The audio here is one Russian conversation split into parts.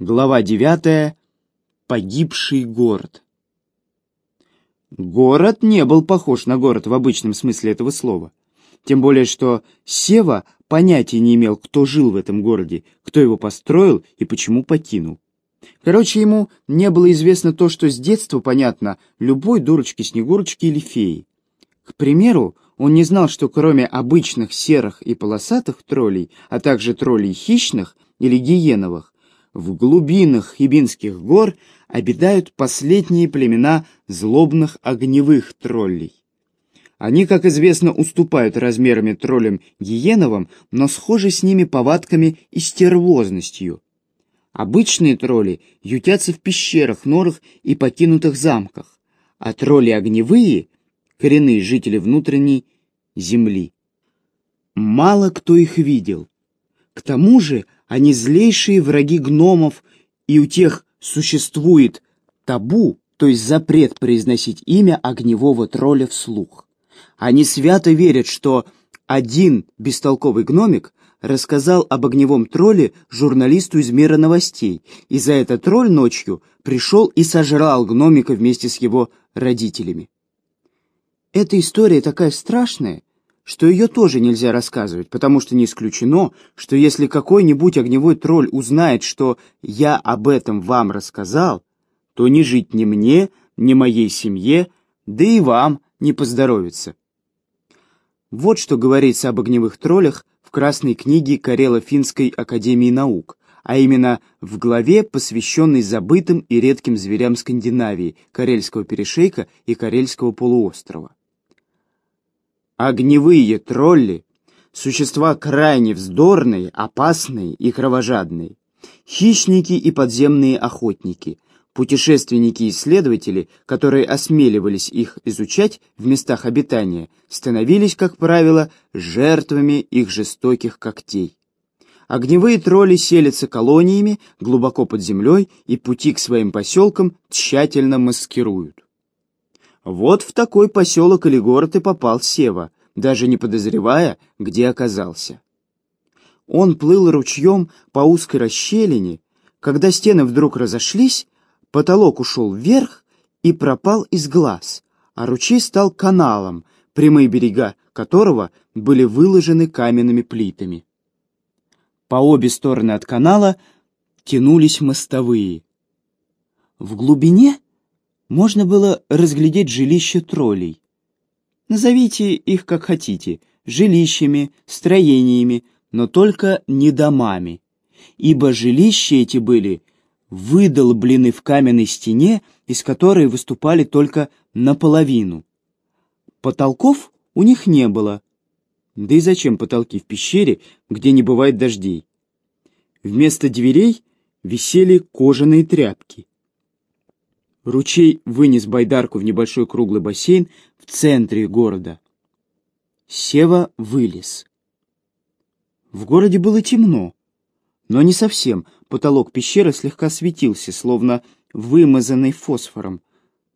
Глава 9. Погибший город. Город не был похож на город в обычном смысле этого слова. Тем более, что Сева понятия не имел, кто жил в этом городе, кто его построил и почему покинул. Короче, ему не было известно то, что с детства понятно любой дурочке-снегурочке или феи. К примеру, он не знал, что кроме обычных серых и полосатых троллей, а также троллей хищных или гиеновых, в глубинах Хибинских гор обитают последние племена злобных огневых троллей. Они, как известно, уступают размерами троллям гиеновым, но схожи с ними повадками и стервозностью. Обычные тролли ютятся в пещерах, норах и покинутых замках, а тролли огневые — коренные жители внутренней земли. Мало кто их видел. К тому же они злейшие враги гномов, и у тех существует табу, то есть запрет произносить имя огневого тролля вслух. Они свято верят, что один бестолковый гномик рассказал об огневом тролле журналисту из мира новостей, и за это тролль ночью пришел и сожрал гномика вместе с его родителями. Эта история такая страшная, что ее тоже нельзя рассказывать, потому что не исключено, что если какой-нибудь огневой тролль узнает, что я об этом вам рассказал, то не жить ни мне, ни моей семье, да и вам не поздоровится. Вот что говорится об огневых троллях в Красной книге Карело-Финской Академии Наук, а именно в главе, посвященной забытым и редким зверям Скандинавии, Карельского перешейка и Карельского полуострова. Огневые тролли — существа крайне вздорные, опасные и кровожадные. Хищники и подземные охотники, путешественники-исследователи, которые осмеливались их изучать в местах обитания, становились, как правило, жертвами их жестоких когтей. Огневые тролли селятся колониями глубоко под землей и пути к своим поселкам тщательно маскируют. Вот в такой поселок или город и попал Сева, даже не подозревая, где оказался. Он плыл ручьем по узкой расщелине, когда стены вдруг разошлись, потолок ушел вверх и пропал из глаз, а ручей стал каналом, прямые берега которого были выложены каменными плитами. По обе стороны от канала тянулись мостовые. В глубине можно было разглядеть жилище троллей. Назовите их как хотите, жилищами, строениями, но только не домами, ибо жилища эти были выдолблены в каменной стене, из которой выступали только наполовину. Потолков у них не было. Да и зачем потолки в пещере, где не бывает дождей? Вместо дверей висели кожаные тряпки. Ручей вынес байдарку в небольшой круглый бассейн в центре города. Сева вылез. В городе было темно, но не совсем. Потолок пещеры слегка светился, словно вымазанный фосфором.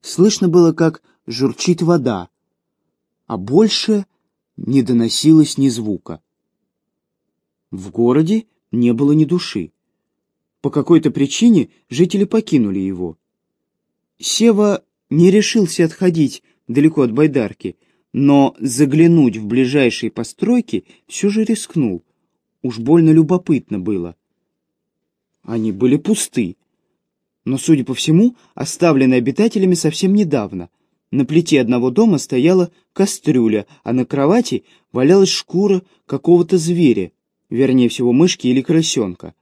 Слышно было, как журчит вода, а больше не доносилось ни звука. В городе не было ни души. По какой-то причине жители покинули его. Сева не решился отходить далеко от байдарки, но заглянуть в ближайшие постройки все же рискнул. Уж больно любопытно было. Они были пусты, но, судя по всему, оставлены обитателями совсем недавно. На плите одного дома стояла кастрюля, а на кровати валялась шкура какого-то зверя, вернее всего мышки или крысенка.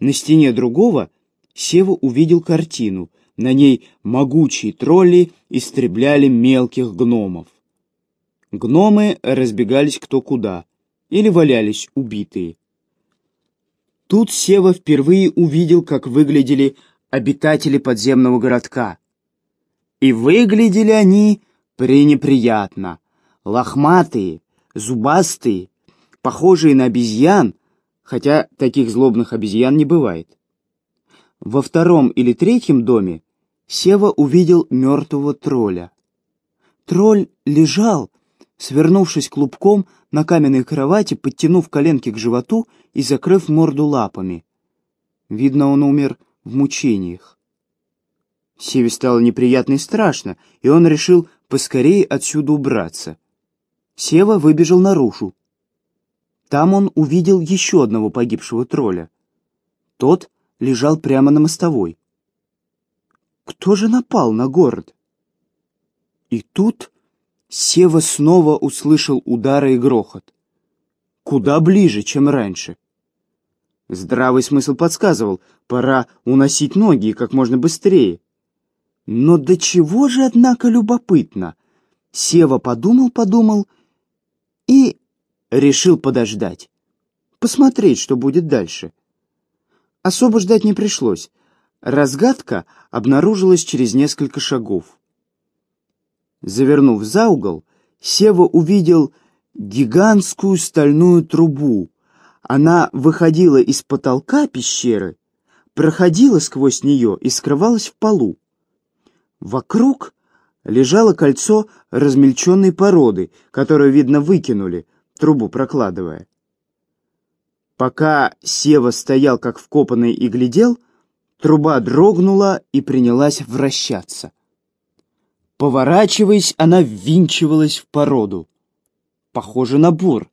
На стене другого Сева увидел картину — на ней могучие тролли истребляли мелких гномов. Гномы разбегались кто куда или валялись убитые. Тут Сева впервые увидел, как выглядели обитатели подземного городка. И выглядели они пренеприятно. Лохматые, зубастые, похожие на обезьян, хотя таких злобных обезьян не бывает. Во втором или третьем доме Сева увидел мертвого тролля. Тролль лежал, свернувшись клубком на каменной кровати, подтянув коленки к животу и закрыв морду лапами. Видно, он умер в мучениях. Севе стало неприятно и страшно, и он решил поскорее отсюда убраться. Сева выбежал наружу. Там он увидел еще одного погибшего тролля. Тот лежал прямо на мостовой. Кто же напал на город? И тут Сева снова услышал удары и грохот. Куда ближе, чем раньше. Здравый смысл подсказывал, пора уносить ноги как можно быстрее. Но до чего же, однако, любопытно. Сева подумал-подумал и решил подождать. Посмотреть, что будет дальше. Особо ждать не пришлось. Разгадка обнаружилась через несколько шагов. Завернув за угол, Сева увидел гигантскую стальную трубу. Она выходила из потолка пещеры, проходила сквозь нее и скрывалась в полу. Вокруг лежало кольцо размельченной породы, которую, видно, выкинули, трубу прокладывая. Пока Сева стоял как вкопанный и глядел, труба дрогнула и принялась вращаться. Поворачиваясь, она ввинчивалась в породу. Похоже на бур.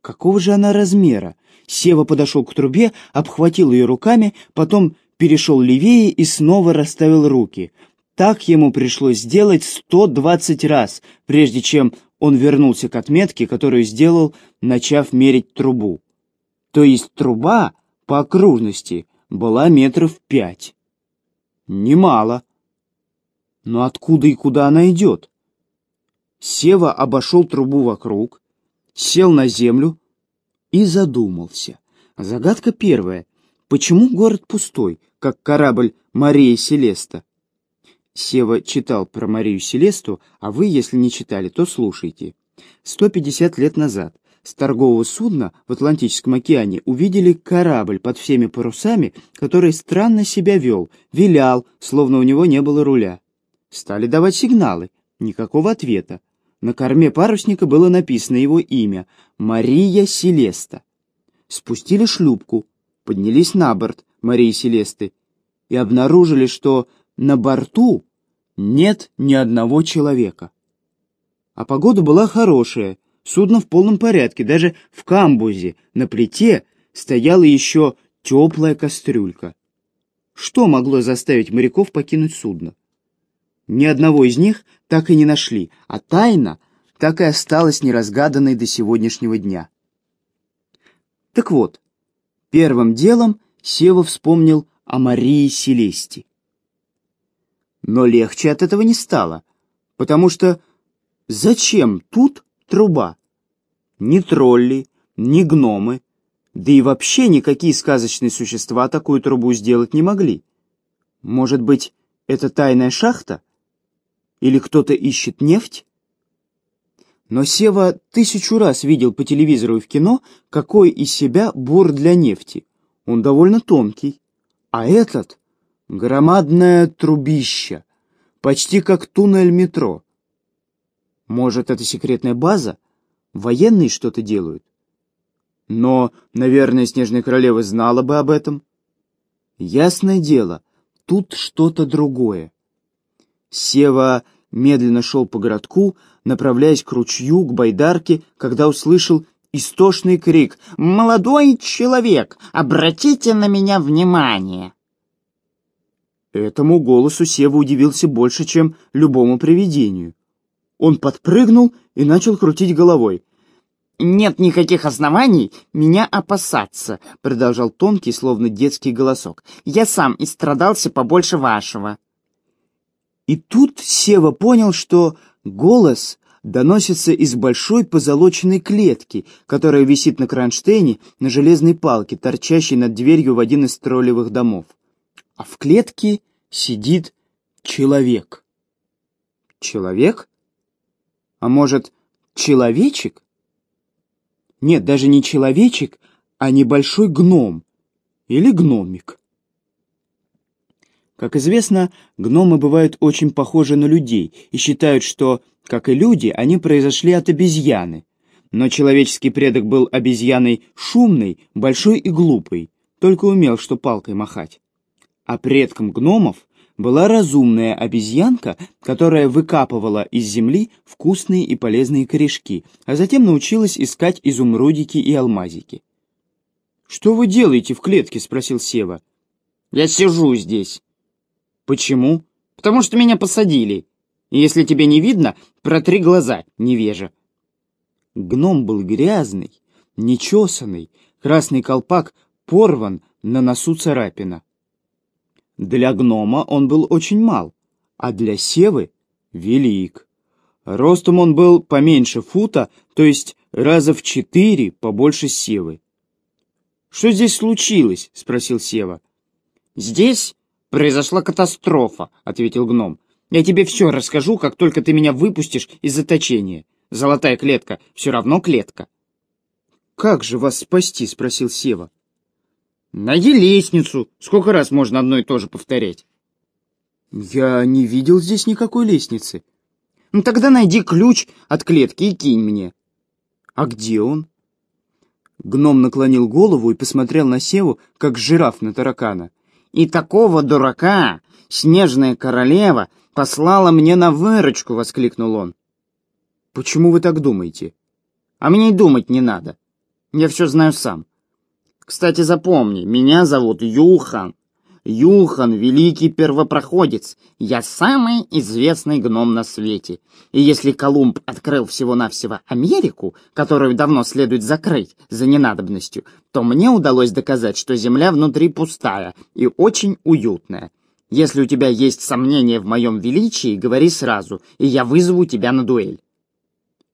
Какого же она размера? Сева подошел к трубе, обхватил ее руками, потом перешел левее и снова расставил руки. Так ему пришлось сделать 120 раз, прежде чем он вернулся к отметке, которую сделал, начав мерить трубу. То есть труба по окружности была метров пять. Немало. Но откуда и куда она идет? Сева обошел трубу вокруг, сел на землю и задумался. Загадка первая. Почему город пустой, как корабль Мария Селеста? Сева читал про Марию Селесту, а вы, если не читали, то слушайте. 150 лет назад с торгового судна в Атлантическом океане увидели корабль под всеми парусами, который странно себя вел, вилял, словно у него не было руля. Стали давать сигналы. Никакого ответа. На корме парусника было написано его имя — Мария Селеста. Спустили шлюпку, поднялись на борт Марии Селесты и обнаружили, что на борту нет ни одного человека. А погода была хорошая, судно в полном порядке, даже в камбузе на плите стояла еще теплая кастрюлька. Что могло заставить моряков покинуть судно? Ни одного из них так и не нашли, а тайна так и осталась неразгаданной до сегодняшнего дня. Так вот, первым делом Сева вспомнил о Марии Селесте. Но легче от этого не стало, потому что зачем тут труба? Ни тролли, ни гномы, да и вообще никакие сказочные существа такую трубу сделать не могли. Может быть, это тайная шахта? Или кто-то ищет нефть? Но Сева тысячу раз видел по телевизору и в кино, какой из себя бор для нефти. Он довольно тонкий. А этот — громадное трубище, почти как туннель метро. Может, это секретная база? Военные что-то делают? Но, наверное, Снежная Королева знала бы об этом. Ясное дело, тут что-то другое. Сева медленно шел по городку, направляясь к ручью, к байдарке, когда услышал истошный крик «Молодой человек, обратите на меня внимание!» Этому голосу Сева удивился больше, чем любому привидению. Он подпрыгнул и начал крутить головой. «Нет никаких оснований меня опасаться», — продолжал тонкий, словно детский голосок. «Я сам истрадался побольше вашего». И тут Сева понял, что голос доносится из большой позолоченной клетки, которая висит на кронштейне на железной палке, торчащей над дверью в один из троллевых домов. А в клетке сидит человек. Человек? А может, человечек? Нет, даже не человечек, а небольшой гном или гномик. Как известно, гномы бывают очень похожи на людей и считают, что, как и люди, они произошли от обезьяны. Но человеческий предок был обезьяной шумной, большой и глупой, только умел что палкой махать. А предком гномов была разумная обезьянка, которая выкапывала из земли вкусные и полезные корешки, а затем научилась искать изумрудики и алмазики. «Что вы делаете в клетке?» — спросил Сева. «Я сижу здесь». «Почему?» «Потому что меня посадили. Если тебе не видно, протри глаза, невежа». Гном был грязный, нечесанный, красный колпак порван, на носу царапина. Для гнома он был очень мал, а для севы — велик. Ростом он был поменьше фута, то есть раза в четыре побольше севы. «Что здесь случилось?» — спросил Сева. «Здесь произошла катастрофа», — ответил гном. «Я тебе все расскажу, как только ты меня выпустишь из заточения. Золотая клетка все равно клетка». «Как же вас спасти?» — спросил Сева. Найди лестницу. Сколько раз можно одно и то же повторять? Я не видел здесь никакой лестницы. Ну тогда найди ключ от клетки и кинь мне. А где он? Гном наклонил голову и посмотрел на Севу, как жираф на таракана. И такого дурака снежная королева послала мне на выручку, воскликнул он. Почему вы так думаете? А мне и думать не надо. Я все знаю сам. Кстати, запомни, меня зовут Юхан. Юхан — великий первопроходец. Я самый известный гном на свете. И если Колумб открыл всего-навсего Америку, которую давно следует закрыть за ненадобностью, то мне удалось доказать, что Земля внутри пустая и очень уютная. Если у тебя есть сомнения в моем величии, говори сразу, и я вызову тебя на дуэль.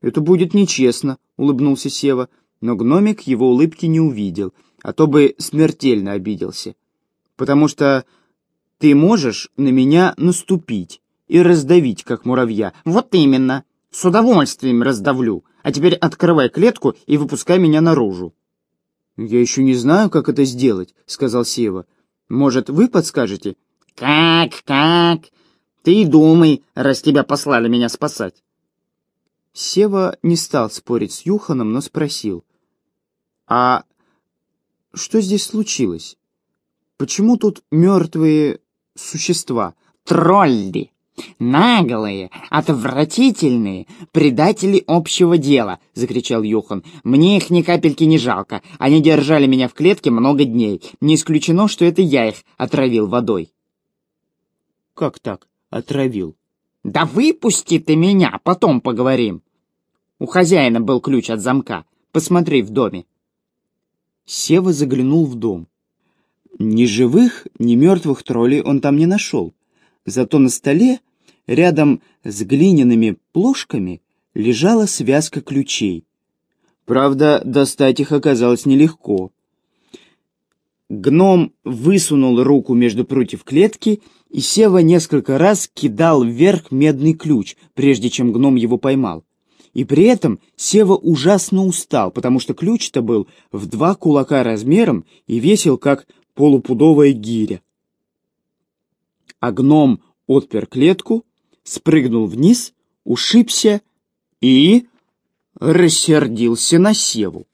«Это будет нечестно», — улыбнулся Сева, но гномик его улыбки не увидел — а то бы смертельно обиделся. Потому что ты можешь на меня наступить и раздавить, как муравья. Вот именно. С удовольствием раздавлю. А теперь открывай клетку и выпускай меня наружу. Я еще не знаю, как это сделать, сказал Сева. Может, вы подскажете? Как, как? Ты и думай, раз тебя послали меня спасать. Сева не стал спорить с Юханом, но спросил. «А что здесь случилось? Почему тут мертвые существа? Тролли! «Наглые, отвратительные, предатели общего дела!» — закричал Юхан. «Мне их ни капельки не жалко. Они держали меня в клетке много дней. Не исключено, что это я их отравил водой». «Как так? Отравил?» «Да выпусти ты меня, потом поговорим!» У хозяина был ключ от замка. Посмотри в доме. Сева заглянул в дом. Ни живых, ни мертвых троллей он там не нашел. Зато на столе, рядом с глиняными плошками, лежала связка ключей. Правда, достать их оказалось нелегко. Гном высунул руку между прутьев клетки, и Сева несколько раз кидал вверх медный ключ, прежде чем гном его поймал. И при этом Сева ужасно устал, потому что ключ-то был в два кулака размером и весил, как полупудовая гиря. А гном отпер клетку, спрыгнул вниз, ушибся и рассердился на Севу.